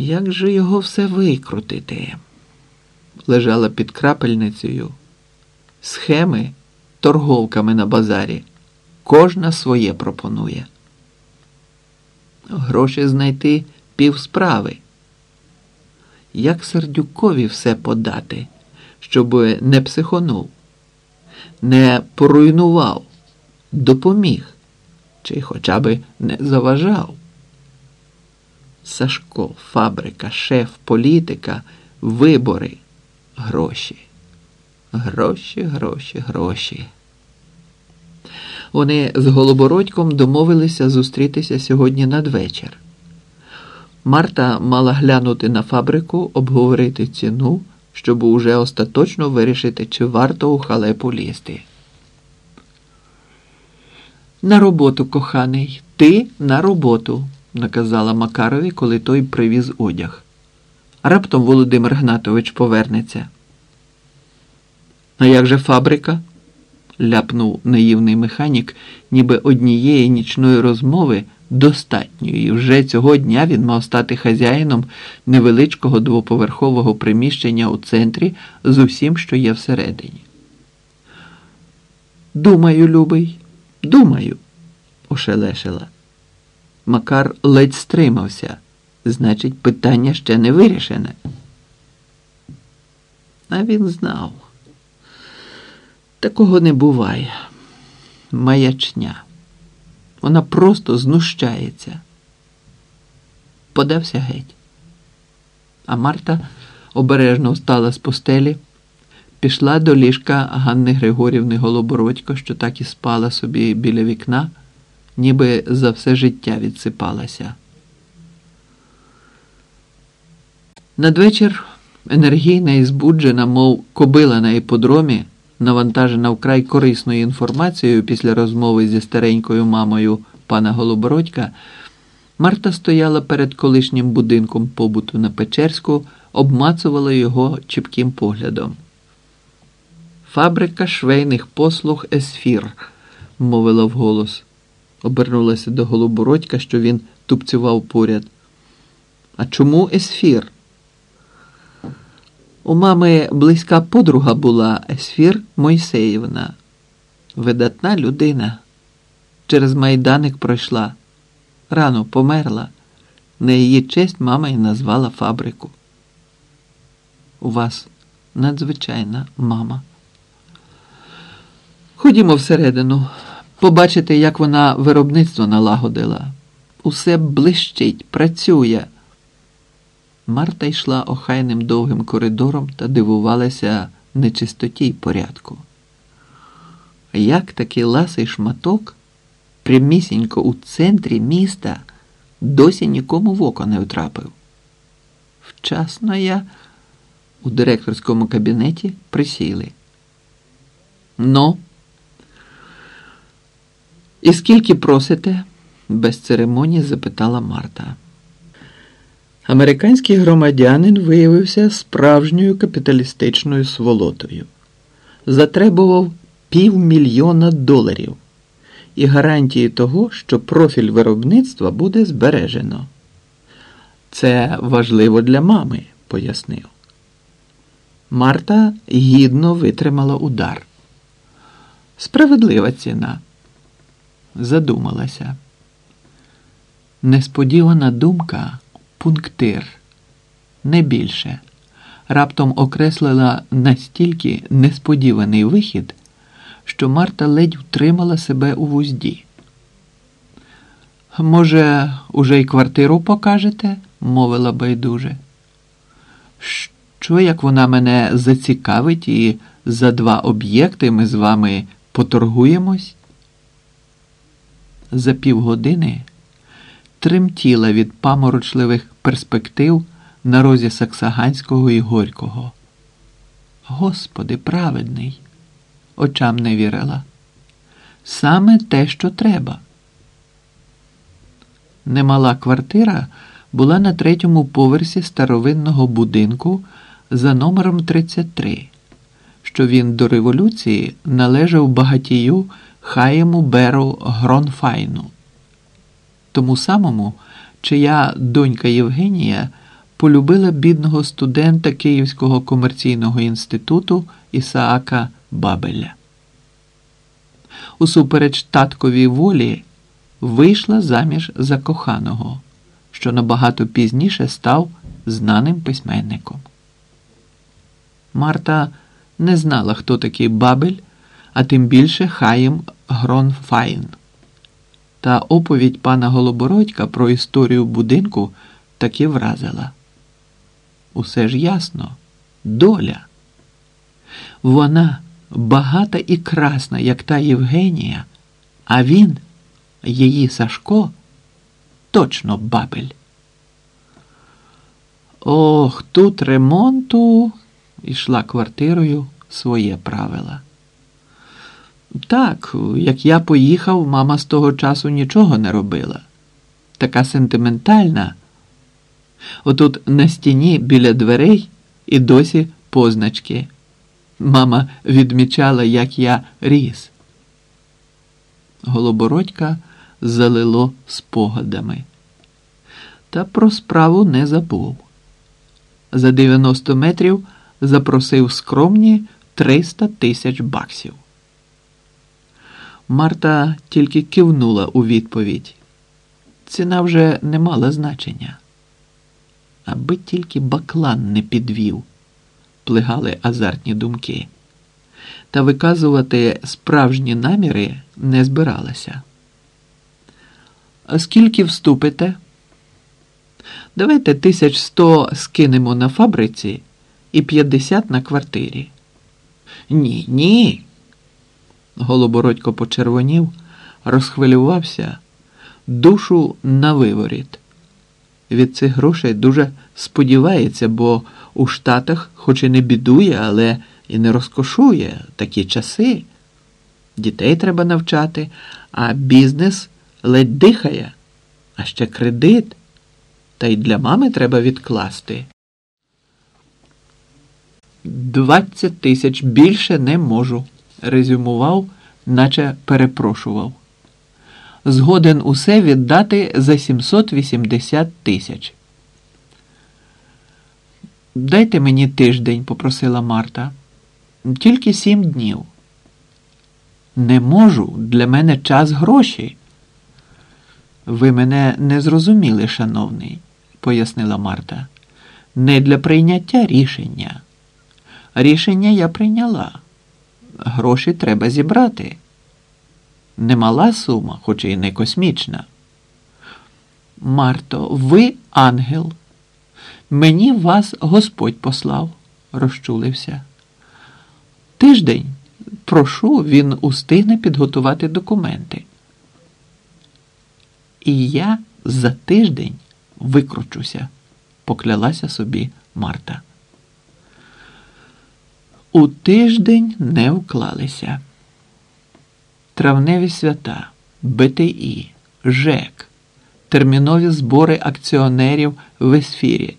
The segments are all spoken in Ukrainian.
Як же його все викрутити? Лежала під крапельницею. Схеми торговками на базарі. Кожна своє пропонує. Гроші знайти півсправи. Як Сердюкові все подати, щоб не психонув, не поруйнував, допоміг чи хоча би не заважав. Сашко, фабрика, шеф, політика, вибори, гроші. Гроші, гроші, гроші. Вони з Голобородьком домовилися зустрітися сьогодні надвечір. Марта мала глянути на фабрику, обговорити ціну, щоб уже остаточно вирішити, чи варто у халепу лізти. На роботу, коханий, ти на роботу, наказала Макарові, коли той привіз одяг. Раптом Володимир Гнатович повернеться. А як же фабрика? ляпнув наївний механік, ніби однієї нічної розмови достатньо, і вже цього дня він мав стати хазяїном невеличкого двоповерхового приміщення у центрі з усім, що є всередині. Думаю, любий, думаю, ошелешила. Макар ледь стримався. Значить, питання ще не вирішене. А він знав. Такого не буває. Маячня. Вона просто знущається. Подався геть. А Марта обережно встала з постелі, пішла до ліжка Ганни Григорівни Голобородько, що так і спала собі біля вікна, ніби за все життя відсипалася. Надвечір енергійна і збуджена, мов кобила на іподромі, навантажена вкрай корисною інформацією після розмови зі старенькою мамою пана Голобородька, Марта стояла перед колишнім будинком побуту на Печерську, обмацувала його чіпким поглядом. Фабрика швейних послуг Есфір, мовила вголос. Обернулася до Голобородька, що він тупцював поряд. А чому Есфір? У мами близька подруга була Есфір Мойсеївна. Видатна людина. Через майданик пройшла. Рано померла. На її честь мама й назвала фабрику. У вас надзвичайна мама. Ходімо всередину, побачите, як вона виробництво налагодила. Усе блищить, працює. Марта йшла охайним довгим коридором та дивувалася нечистоті й порядку. Як такий ласий шматок прямісінько у центрі міста досі нікому в око не втрапив. Вчасно я у директорському кабінеті присіли. Ну, і скільки просите? без церемонії запитала Марта. Американський громадянин виявився справжньою капіталістичною сволотою. Затребував півмільйона доларів і гарантії того, що профіль виробництва буде збережено. Це важливо для мами, пояснив. Марта гідно витримала удар. Справедлива ціна. Задумалася. Несподівана думка пунктир, не більше, раптом окреслила настільки несподіваний вихід, що Марта ледь втримала себе у вузді. Може, уже й квартиру покажете? мовила байдуже. Що, як вона мене зацікавить, і за два об'єкти ми з вами поторгуємось? За півгодини тремтіла від паморочливих перспектив на розі Саксаганського і Горького. Господи, праведний, очам не вірила. Саме те, що треба. Немала квартира була на третьому поверсі старовинного будинку за номером 33, що він до революції належав багатію Хаєму Беру Гронфайну тому самому, чия донька Євгенія полюбила бідного студента Київського комерційного інституту Ісаака Бабеля. Усупереч татковій волі вийшла заміж за коханого, що набагато пізніше став знаним письменником. Марта не знала, хто такий Бабель, а тим більше Хаїм Гронфайн. Та оповідь пана Голобородька про історію будинку таки вразила. Усе ж ясно, доля. Вона багата і красна, як та Євгенія, а він, її Сашко, точно бабель. Ох, тут ремонту ішла квартирою своє правила. Так, як я поїхав, мама з того часу нічого не робила. Така сентиментальна. Отут на стіні біля дверей і досі позначки. Мама відмічала, як я ріс. Голобородька залило спогадами. Та про справу не забув. За 90 метрів запросив скромні 300 тисяч баксів. Марта тільки кивнула у відповідь. Ціна вже не мала значення. Аби тільки баклан не підвів, плигали азартні думки. Та виказувати справжні наміри не збиралася. А скільки вступите? Давайте тисяч сто скинемо на фабриці і п'ятдесят на квартирі. Ні, ні. Голобородько почервонів, розхвилювався, душу на виворіт. Від цих грошей дуже сподівається, бо у Штатах, хоч і не бідує, але і не розкошує такі часи. Дітей треба навчати, а бізнес ледь дихає, а ще кредит. Та й для мами треба відкласти. Двадцять тисяч більше не можу, резюмував, наче перепрошував. Згоден усе віддати за 780 тисяч. Дайте мені тиждень, попросила Марта. Тільки сім днів. Не можу, для мене час гроші. Ви мене не зрозуміли, шановний, пояснила Марта. Не для прийняття рішення. Рішення я прийняла. Гроші треба зібрати. Немала сума, хоч і не космічна. Марто, ви ангел. Мені вас Господь послав, розчулився. Тиждень, прошу, він устигне підготувати документи. І я за тиждень викручуся, поклялася собі Марта. У тиждень не вклалися. Травневі свята, БТІ, ЖЕК, термінові збори акціонерів в ефірі.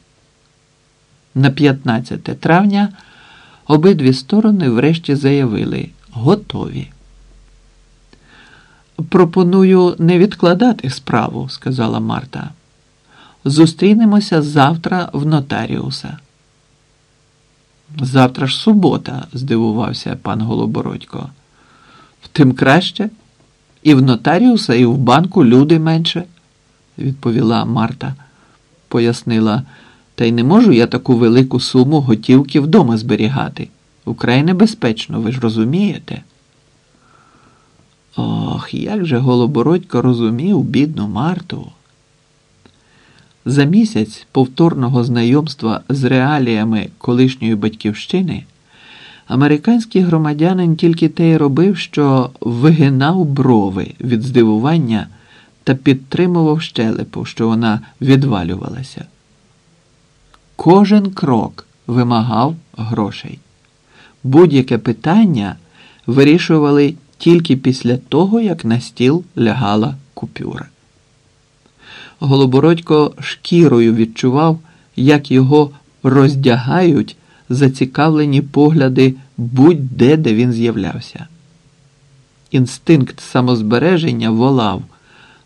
На 15 травня обидві сторони врешті заявили готові. Пропоную не відкладати справу, сказала Марта. Зустрінемося завтра в нотаріуса. Завтра ж субота, здивувався пан Голобородько. Тим краще. І в нотаріуса, і в банку люди менше, відповіла Марта, пояснила, та й не можу я таку велику суму готівки вдома зберігати. Украй небезпечно, ви ж розумієте? Ох, як же Голобородько розумів бідну Марту. За місяць повторного знайомства з реаліями колишньої батьківщини американський громадянин тільки те й робив, що вигинав брови від здивування та підтримував щелепу, що вона відвалювалася. Кожен крок вимагав грошей. Будь-яке питання вирішували тільки після того, як на стіл лягала купюра. Голобородько шкірою відчував, як його роздягають зацікавлені погляди будь-де, де він з'являвся. Інстинкт самозбереження волав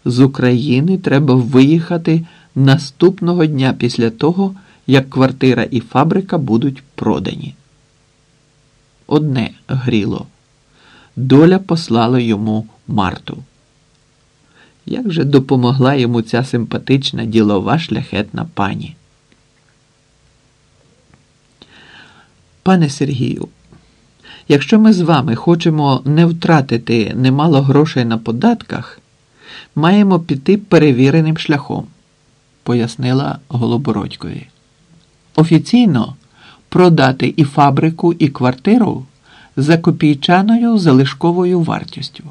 з України треба виїхати наступного дня після того, як квартира і фабрика будуть продані. Одне гріло. Доля послала йому Марту. Як же допомогла йому ця симпатична ділова шляхетна пані? Пане Сергію, якщо ми з вами хочемо не втратити немало грошей на податках, маємо піти перевіреним шляхом, пояснила Голобородькові. Офіційно продати і фабрику, і квартиру за копійчаною залишковою вартістю.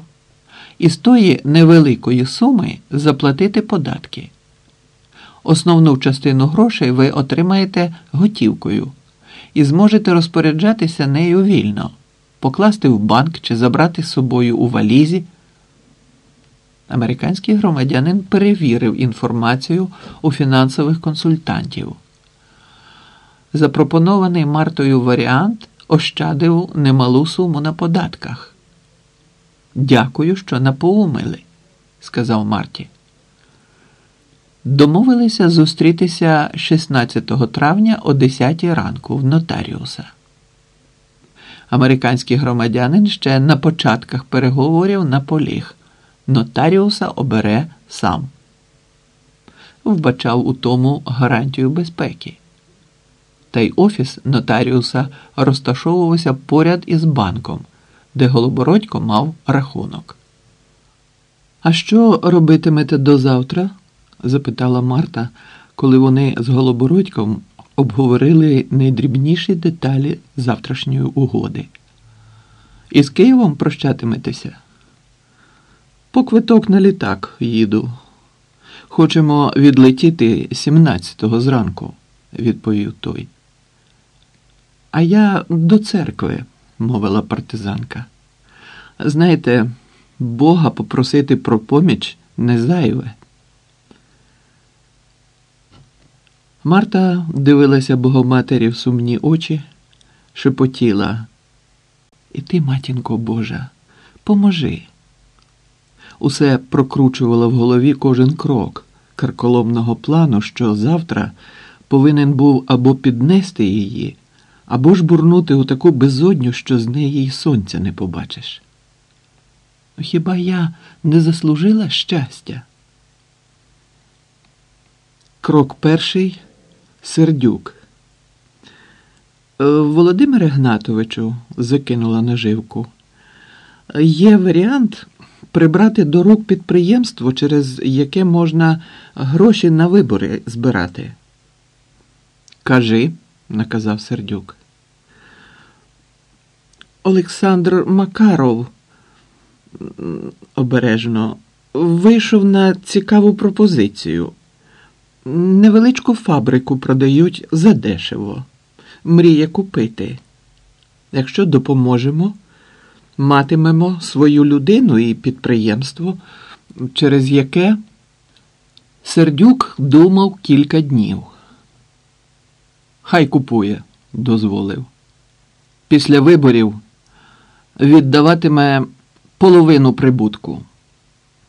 І з тої невеликої суми заплатити податки. Основну частину грошей ви отримаєте готівкою і зможете розпоряджатися нею вільно, покласти в банк чи забрати з собою у валізі. Американський громадянин перевірив інформацію у фінансових консультантів. Запропонований Мартою варіант ощадив немалу суму на податках. Дякую, що напоумили, сказав Марті. Домовилися зустрітися 16 травня о 10 ранку в нотаріуса. Американський громадянин ще на початках переговорів наполіг. Нотаріуса обере сам. Вбачав у тому гарантію безпеки. Та й офіс нотаріуса розташовувався поряд із банком, де Голобородько мав рахунок. А що робитимете до завтра? запитала Марта, коли вони з Голобородьком обговорили найдрібніші деталі завтрашньої угоди. Із Києвом прощатиметеся? По квиток на літак їду. Хочемо відлетіти 17-го зранку, відповів той. А я до церкви, мовила партизанка. Знаєте, Бога попросити про поміч не зайве. Марта дивилася Богоматері в сумні очі, шепотіла. І ти, матінко Божа, поможи. Усе прокручувала в голові кожен крок карколомного плану, що завтра повинен був або піднести її, або ж бурнути у таку безодню, що з неї й сонця не побачиш. Хіба я не заслужила щастя? Крок перший сердюк. «Е, Володимире Гнатовичу, закинула наживку, є варіант прибрати до рук підприємство, через яке можна гроші на вибори збирати. Кажи, наказав Сердюк. Олександр Макаров обережно вийшов на цікаву пропозицію. Невеличку фабрику продають задешево. Мріє купити. Якщо допоможемо, матимемо свою людину і підприємство, через яке Сердюк думав кілька днів. Хай купує, дозволив. Після виборів віддаватиме половину прибутку.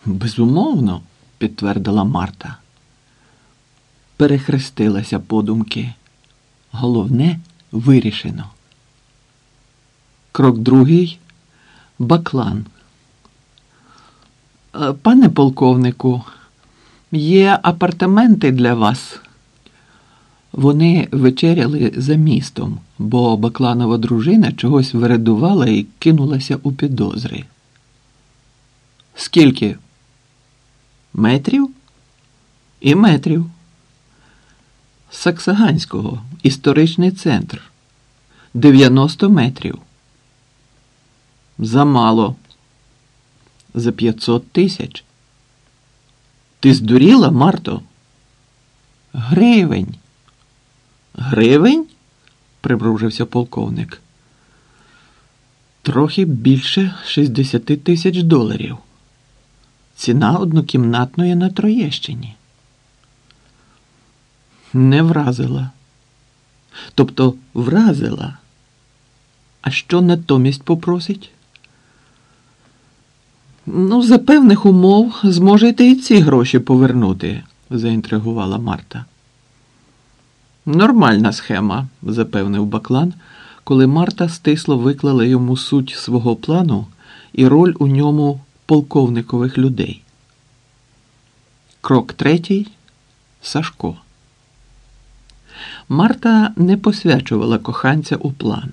Безумовно, підтвердила Марта. Перехрестилася подумки. Головне вирішено. Крок другий баклан. «Е, Пане полковнику, є апартаменти для вас. Вони вечеряли за містом, бо Бакланова дружина чогось вирадувала і кинулася у підозри. Скільки? Метрів? І метрів. Саксаганського, історичний центр. 90 метрів. Замало. За 500 тисяч. Ти здуріла, Марто? Гривень. Гривень? прибружився полковник. Трохи більше 60 тисяч доларів. Ціна однокімнатної на Троєщині. Не вразила. Тобто вразила. А що натомість попросить? Ну, за певних умов зможете і ці гроші повернути, заінтригувала Марта. Нормальна схема, запевнив Баклан, коли Марта стисло виклала йому суть свого плану і роль у ньому полковникових людей. Крок третій Сашко. Марта не посвячувала коханця у план.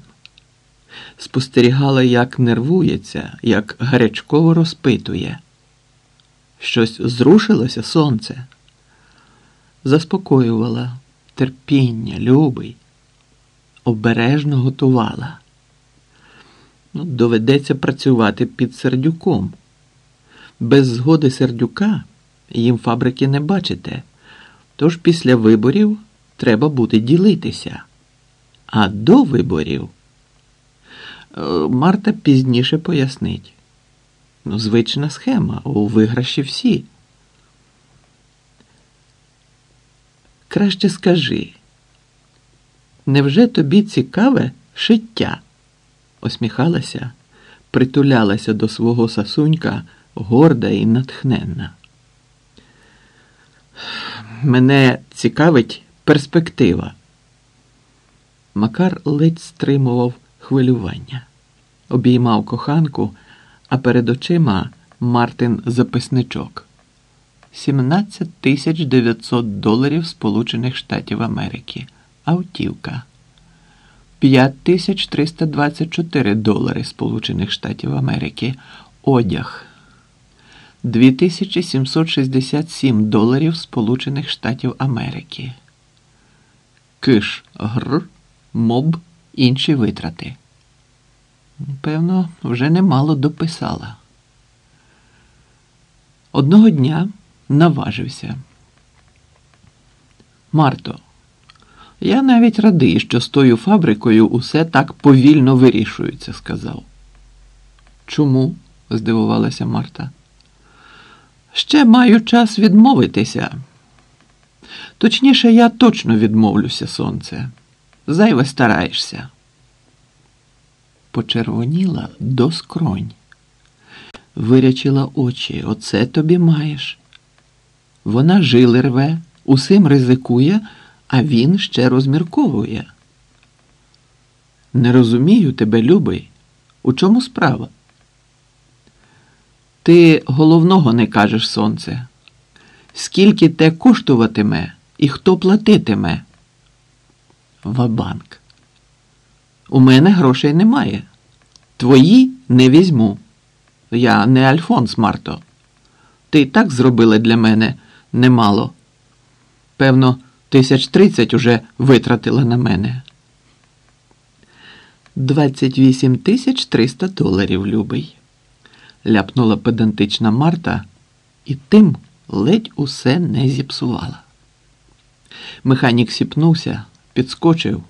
Спостерігала, як нервується, як гарячково розпитує. Щось зрушилося сонце. Заспокоювала терпіння, любий, обережно готувала. Ну, Доведеться працювати під сердюком. Без згоди сердюка їм фабрики не бачите. Тож після виборів треба буде ділитися. А до виборів е, Марта пізніше пояснить. Ну, звична схема, у виграші всі. Краще скажи, невже тобі цікаве шиття? осміхалася, притулялася до свого сасунька горда і натхненна. Мене цікавить перспектива. Макар ледь стримував хвилювання, обіймав коханку, а перед очима Мартин записничок. 17 тисяч 900 доларів Сполучених Штатів Америки. Автівка. 5324 долари Сполучених Штатів Америки. Одяг. 2767 доларів Сполучених Штатів Америки. Киш гр, моб, інші витрати. Певно, вже немало дописала. Одного дня наважився. Марто, я навіть радий, що з тою фабрикою усе так повільно вирішується, сказав. Чому? здивувалася Марта. Ще маю час відмовитися. Точніше, я точно відмовлюся, сонце. Зайве стараєшся. Почервоніла до скронь. Вирячила очі. Оце тобі маєш. Вона жили рве, усім ризикує, а він ще розмірковує. Не розумію тебе, любий. У чому справа? Ти головного не кажеш, сонце. Скільки те коштуватиме і хто платитиме? Вабанк. У мене грошей немає. Твої не візьму. Я не Альфонс Марто. Ти і так зробила для мене немало. Певно, тисяч тридцять уже витратила на мене. Двадцять вісім тисяч триста доларів, любий ляпнула педантична Марта і тим ледь усе не зіпсувала. Механік сіпнувся, підскочив.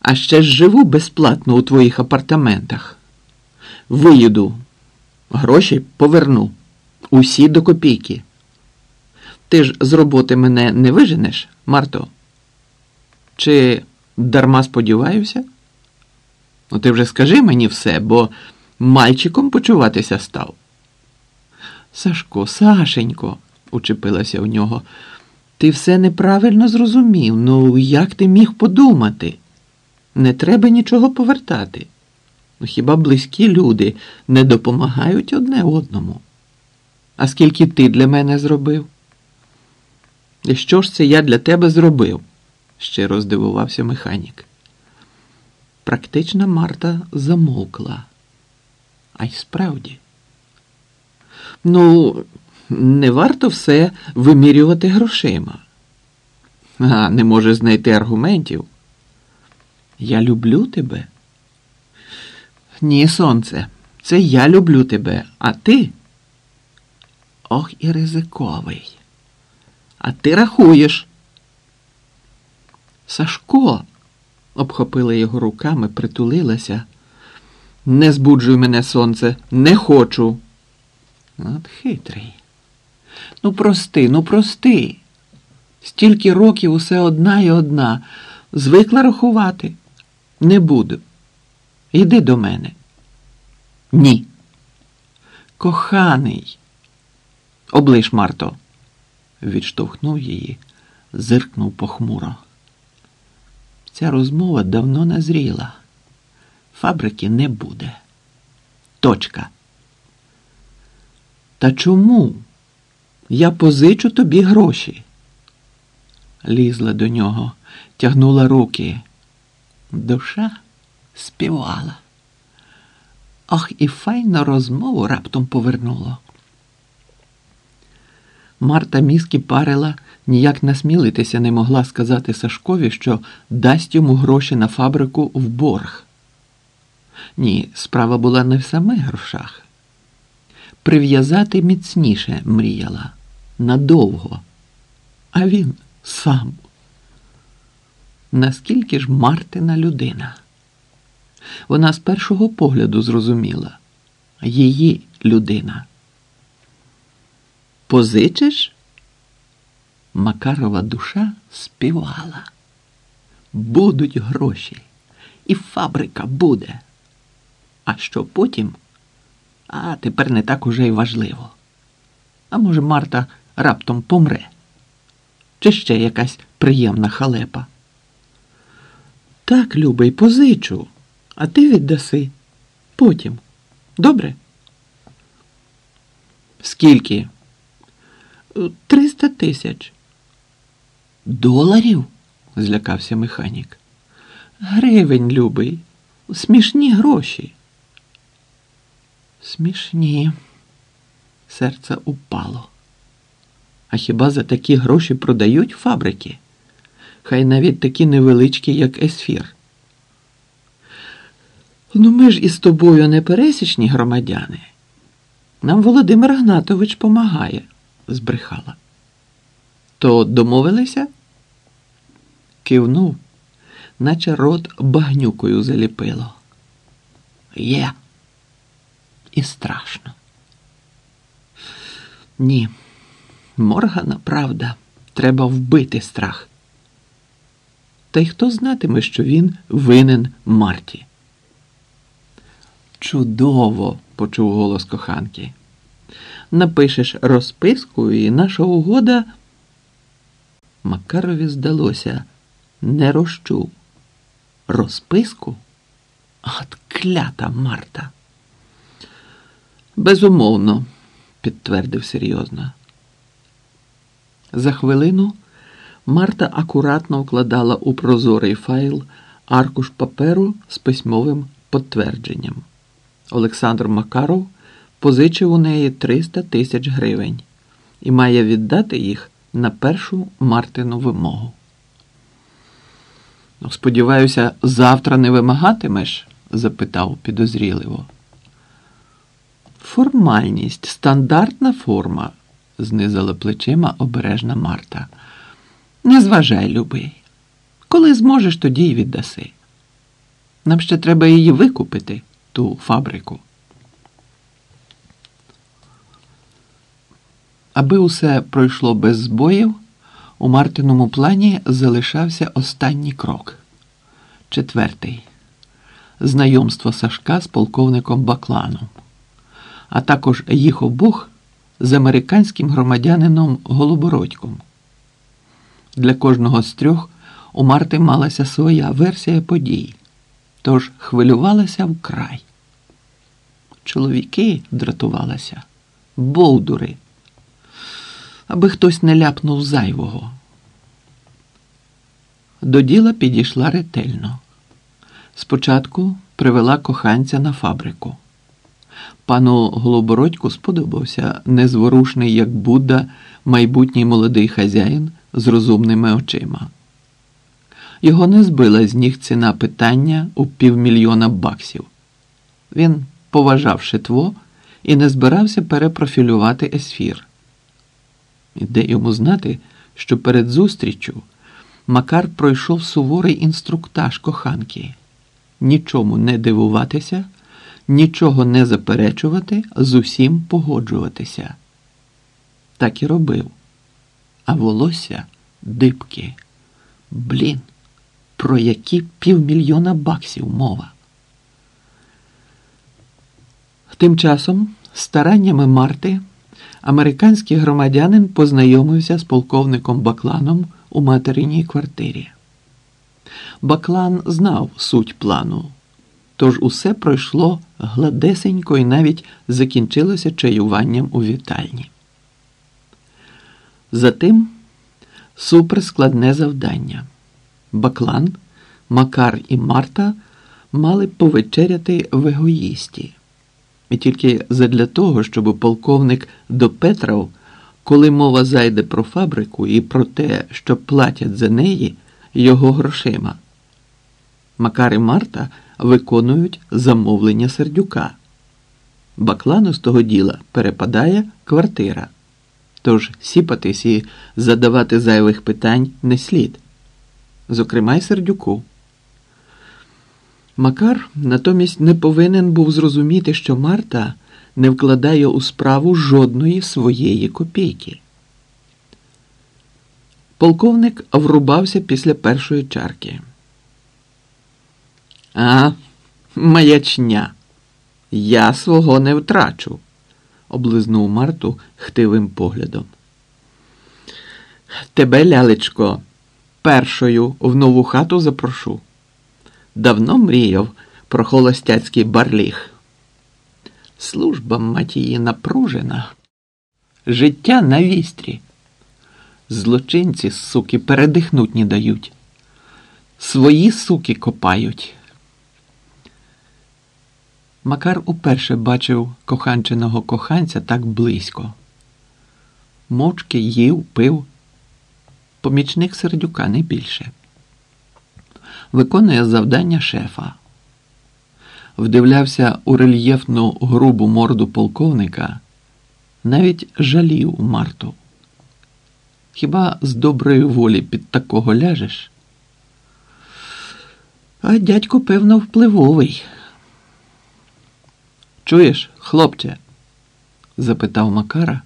А ще ж живу безплатно у твоїх апартаментах. Виїду, гроші поверну. Усі до копійки. Ти ж з роботи мене не виженеш, Марто? Чи дарма сподіваюся? Ну, ти вже скажи мені все, бо мальчиком почуватися став. Сашко, Сашенько, учепилася в нього, ти все неправильно зрозумів. Ну, як ти міг подумати? Не треба нічого повертати. Ну, Хіба близькі люди не допомагають одне одному? А скільки ти для мене зробив? І що ж це я для тебе зробив? щиро здивувався механік. Практична Марта замовкла. А й справді. Ну, не варто все вимірювати грошима. А не може знайти аргументів. Я люблю тебе. Ні, сонце, це я люблю тебе, а ти. Ох і ризиковий. А ти рахуєш. Сашко, обхопила його руками, притулилася. Не збуджуй мене, сонце, не хочу. От хитрий. Ну, прости, ну прости. Стільки років усе одна і одна. Звикла рахувати. Не буду. Йди до мене. Ні. Коханий. Облиш, Марто, відштовхнув її, зиркнув похмуро. Ця розмова давно назріла. Фабрики не буде. Точка. Та чому? Я позичу тобі гроші. Лізла до нього, тягнула руки. Душа співала. Ах, і файно розмову раптом повернуло. Марта мізки парила, ніяк насмілитися не могла сказати Сашкові, що дасть йому гроші на фабрику в борг. Ні, справа була не в самих грошах. Прив'язати міцніше мріяла надовго. А він сам. Наскільки ж Мартина людина? Вона з першого погляду зрозуміла її людина. Позичиш? Макарова душа співала. Будуть гроші, і фабрика буде. А що потім? А тепер не так уже й важливо. А може, Марта раптом помре? Чи ще якась приємна халепа? Так, любий, позичу, а ти віддаси потім. Добре? Скільки? Триста тисяч. Доларів? злякався механік. Гривень, любий, смішні гроші. Смішні. Серце упало. А хіба за такі гроші продають фабрики? Хай навіть такі невеличкі, як Есфір. Ну, ми ж із тобою не пересічні громадяни. Нам Володимир Гнатович помагає, збрехала. То домовилися? Кивнув, наче рот багнюкою заліпило. Є. І страшно. Ні, Моргана правда, треба вбити страх. Та й хто знатиме, що він винен Марті? Чудово, почув голос коханки. Напишеш розписку, і наша угода. Макарові здалося, не розчув. Розписку? От клята Марта. Безумовно, підтвердив серйозно. За хвилину Марта акуратно вкладала у прозорий файл аркуш паперу з письмовим підтвердженням. Олександр Макаров позичив у неї 300 тисяч гривень і має віддати їх на першу Мартину вимогу. Ну, сподіваюся, завтра не вимагатимеш? запитав підозріливо. Формальність, стандартна форма, знизила плечима обережна Марта. Не зважай, любий. Коли зможеш, тоді й віддаси. Нам ще треба її викупити, ту фабрику. Аби усе пройшло без збоїв, у Мартиному плані залишався останній крок. Четвертий знайомство Сашка з полковником Бакланом, а також їх обох з американським громадянином Голобородьком. Для кожного з трьох у Марти малася своя версія подій, тож хвилювалася вкрай. Чоловіки дратувалися, бовдури, аби хтось не ляпнув зайвого. До діла підійшла ретельно. Спочатку привела коханця на фабрику. Пану Голобородьку сподобався незворушний, як Будда, майбутній молодий хазяїн з розумними очима. Його не збила з ніг ціна питання у півмільйона баксів. Він поважав шитво і не збирався перепрофілювати есфір. І де йому знати, що перед зустріччю Макар пройшов суворий інструктаж коханки нічому не дивуватися, нічого не заперечувати, з усім погоджуватися. Так і робив. А волосся дибки. Блін, про які півмільйона баксів мова. Тим часом, стараннями Марти, американський громадянин познайомився з полковником Бакланом у материній квартирі. Баклан знав суть плану, тож усе пройшло гладесенько і навіть закінчилося чаюванням у вітальні. Затим суперскладне завдання. Баклан, Макар і Марта мали повечеряти в егоїсті. І тільки задля того, щоб полковник допетрав, коли мова зайде про фабрику і про те, що платять за неї його грошима. Макар і Марта виконують замовлення сердюка. Баклану з того діла перепадає квартира. Тож сіпатись і задавати зайвих питань не слід. Зокрема й сердюку. Макар натомість не повинен був зрозуміти, що Марта не вкладає у справу жодної своєї копійки. Полковник врубався після першої чарки. А, маячня. Я свого не втрачу, облизнув Марту хтивим поглядом. Тебе, лялечко, першою в нову хату запрошу. Давно мріяв про холостяцький барліг. Служба матії напружена, життя на вістрі. Злочинці, суки, передихнуть не дають. Свої суки копають. Макар уперше бачив коханченого коханця так близько. Мовчки їв, пив, помічник сердюка не більше. Виконує завдання шефа. Вдивлявся у рельєфну грубу морду полковника, навіть жалів Марту. Хіба з доброї волі під такого ляжеш? А дядько, певно, впливовий. Чуєш, хлопче? запитав Макара,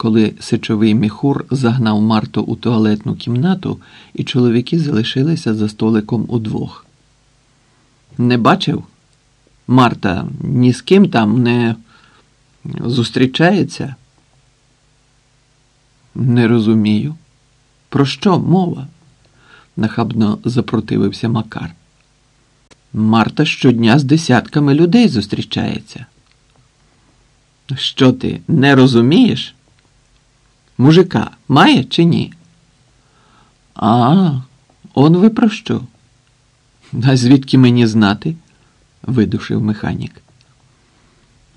коли сичовий міхур загнав Марту у туалетну кімнату, і чоловіки залишилися за столиком удвох. Не бачив? Марта ні з ким там не зустрічається? Не розумію. Про що мова? нахабно запротивився Макар. Марта щодня з десятками людей зустрічається. Що ти не розумієш? Мужика має чи ні? А, он ви про що? А звідки мені знати? видушив механік.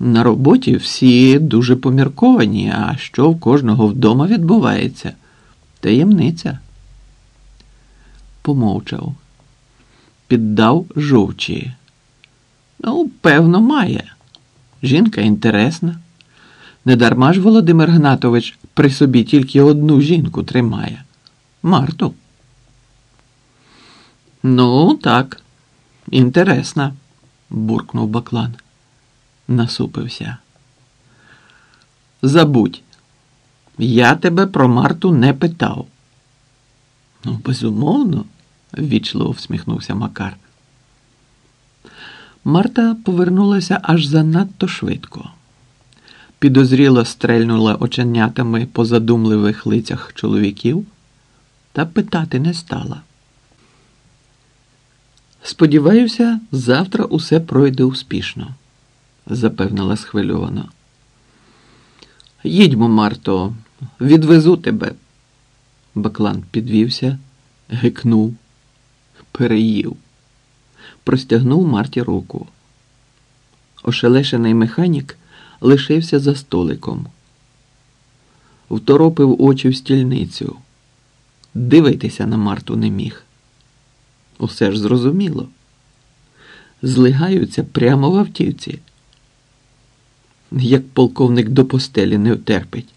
На роботі всі дуже помірковані, а що в кожного вдома відбувається? Таємниця. Помовчав, піддав жовчі. Ну, певно, має. Жінка інтересна. Недарма ж Володимир Гнатович при собі тільки одну жінку тримає Марту. Ну, так, інтересна, буркнув Баклан. Насупився. Забудь, я тебе про Марту не питав. Ну, безумовно, ввічливо всміхнувся Макар. Марта повернулася аж занадто швидко. Підозріло стрельнула оченятами по задумливих лицях чоловіків та питати не стала. Сподіваюся, завтра усе пройде успішно, запевнила схвильовано. Їдьмо, Марто, відвезу тебе. Баклан підвівся, гикнув, переїв, простягнув Марті руку. Ошелешений механік лишився за столиком, второпив очі в стільницю. Дивитися на Марту не міг. Усе ж зрозуміло. Злигаються прямо в автівці, як полковник до постелі не втерпить.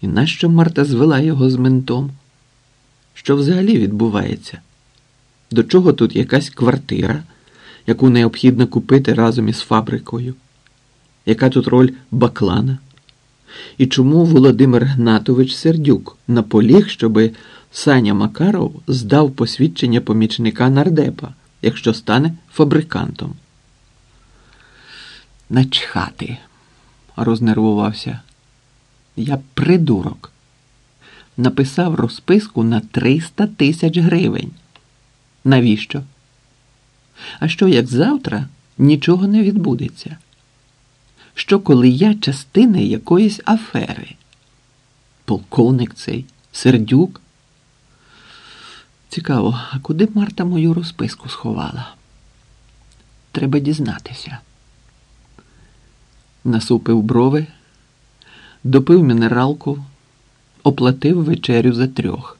І нащо Марта звела його з ментом? Що взагалі відбувається? До чого тут якась квартира, яку необхідно купити разом із фабрикою? Яка тут роль баклана? І чому Володимир Гнатович Сердюк наполіг, щоби Саня Макаров здав посвідчення помічника нардепа, якщо стане фабрикантом? Начхати, рознервувався. Я придурок. написав розписку на 300 тисяч гривень. Навіщо? А що як завтра нічого не відбудеться? Що коли я частина якоїсь афери? Полковник цей, сердюк? Цікаво, а куди б Марта мою розписку сховала? Треба дізнатися. Насупив брови, допив мінералку, оплатив вечерю за трьох.